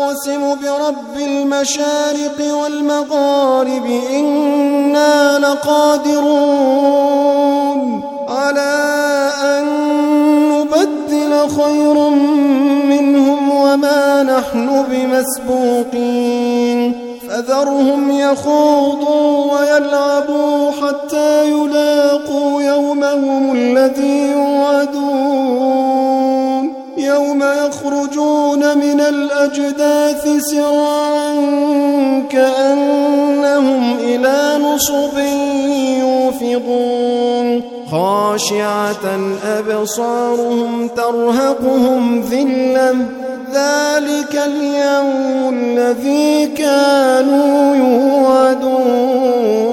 أقسم برب المشارق والمغارب إنا لقادرون على أن نبدل خيرا منهم وما نحن بمسبوقين فذرهم يخوضوا ويلعبوا حتى يلاقوا يومهم الذي يوعدون يوم يخرجون من الأجداث سراعا كأنهم إلى نصب يوفضون. خاشعة أبصارهم ترهقهم ذلة. ذلك اليوم الذي كانوا يوعدون.